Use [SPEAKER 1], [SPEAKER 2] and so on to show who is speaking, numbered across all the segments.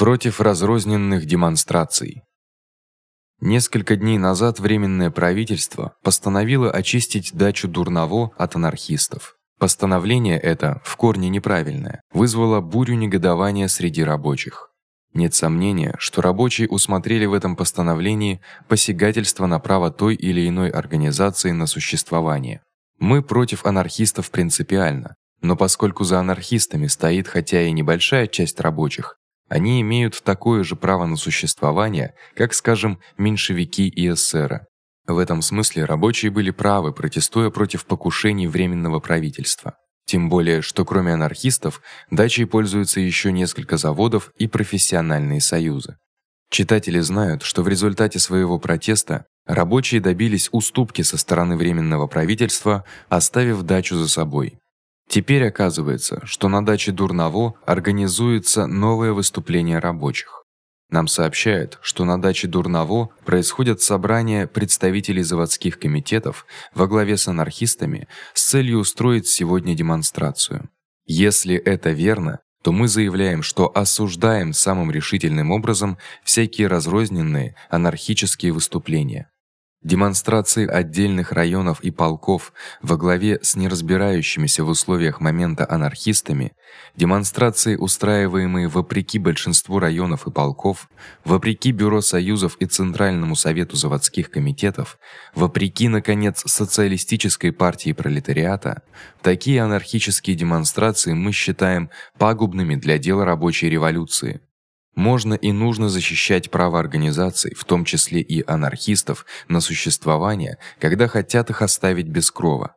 [SPEAKER 1] Против разрозненных демонстраций. Несколько дней назад временное правительство постановило очистить дачу Дурново от анархистов. Постановление это в корне неправильное, вызвало бурю негодования среди рабочих. Нет сомнения, что рабочие усмотрели в этом постановлении посягательство на право той или иной организации на существование. Мы против анархистов принципиально, но поскольку за анархистами стоит хотя и небольшая часть рабочих, они имеют такое же право на существование, как, скажем, меньшевики и эсеры. В этом смысле рабочие были правы, протестуя против покушений временного правительства. Тем более, что кроме анархистов, дачей пользуются ещё несколько заводов и профессиональные союзы. Читатели знают, что в результате своего протеста рабочие добились уступки со стороны временного правительства, оставив дачу за собой. Теперь оказывается, что на даче Дурново организуется новое выступление рабочих. Нам сообщают, что на даче Дурново происходят собрания представителей заводских комитетов во главе с анархистами с целью устроить сегодня демонстрацию. Если это верно, то мы заявляем, что осуждаем самым решительным образом всякие разрозненные анархические выступления. Демонстрации отдельных районов и полков во главе с неразбирающимися в условиях момента анархистами, демонстрации, устраиваемые вопреки большинству районов и полков, вопреки бюро союзов и Центральному совету заводских комитетов, вопреки наконец социалистической партии пролетариата, такие анархические демонстрации мы считаем пагубными для дела рабочей революции. Можно и нужно защищать право организаций, в том числе и анархистов, на существование, когда хотят их оставить без крова.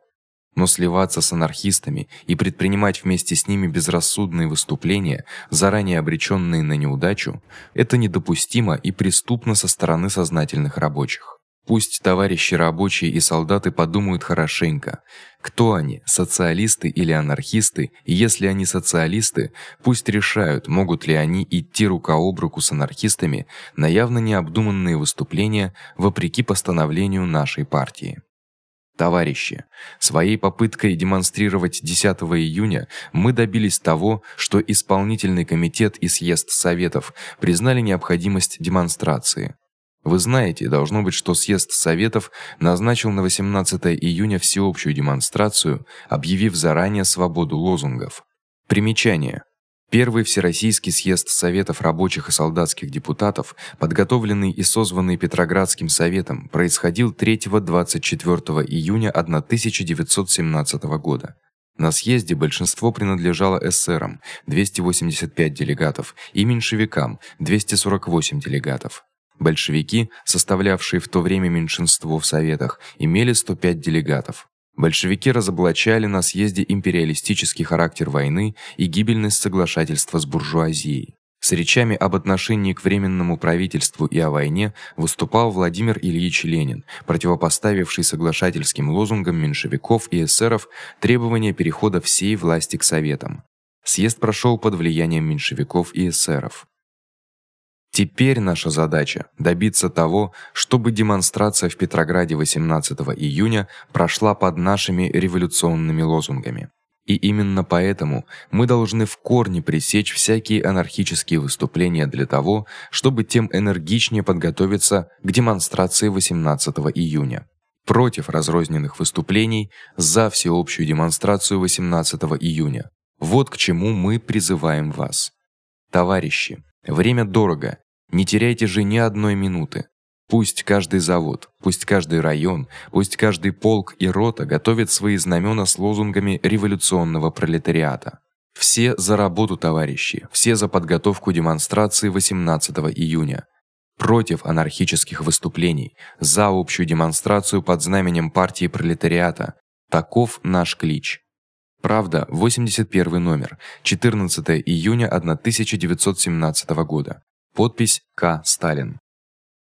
[SPEAKER 1] Но сливаться с анархистами и предпринимать вместе с ними безрассудные выступления, заранее обречённые на неудачу, это недопустимо и преступно со стороны сознательных рабочих. Пусть товарищи рабочие и солдаты подумают хорошенько, кто они, социалисты или анархисты, и если они социалисты, пусть решают, могут ли они идти рука об руку с анархистами на явно необдуманные выступления вопреки постановлению нашей партии. Товарищи, своей попыткой демонстрировать 10 июня мы добились того, что исполнительный комитет и съезд советов признали необходимость демонстрации. Вы знаете, должно быть, что съезд советов назначил на 18 июня всеобщую демонстрацию, объявив заранее свободу лозунгов. Примечание: Первый всероссийский съезд советов рабочих и солдатских депутатов, подготовленный и созванный Петроградским советом, происходил 3-24 июня 1917 года. На съезде большинство принадлежало эсерам 285 делегатов и меньшевикам 248 делегатов. Большевики, составлявшие в то время меньшинство в советах, имели 105 делегатов. Большевики разоблачали на съезде империалистический характер войны и гибельность соглашательства с буржуазией. С речами об отношении к временному правительству и о войне выступал Владимир Ильич Ленин, противопоставивший соглашательским лозунгам меньшевиков и эсеров требование перехода всей власти к советам. Съезд прошёл под влиянием меньшевиков и эсеров. Теперь наша задача добиться того, чтобы демонстрация в Петрограде 18 июня прошла под нашими революционными лозунгами. И именно поэтому мы должны в корне пресечь всякие анархические выступления для того, чтобы тем энергичнее подготовиться к демонстрации 18 июня. Против разрозненных выступлений, за всеобщую демонстрацию 18 июня. Вот к чему мы призываем вас. Товарищи, время дорого, не теряйте же ни одной минуты. Пусть каждый завод, пусть каждый район, пусть каждый полк и рота готовят свои знамена с лозунгами революционного пролетариата. Все за работу, товарищи, все за подготовку демонстрации 18 июня. Против анархических выступлений, за общую демонстрацию под знаменем партии пролетариата. Таков наш клич. Правда, 81 номер, 14 июня 1917 года. Подпись К. Сталин.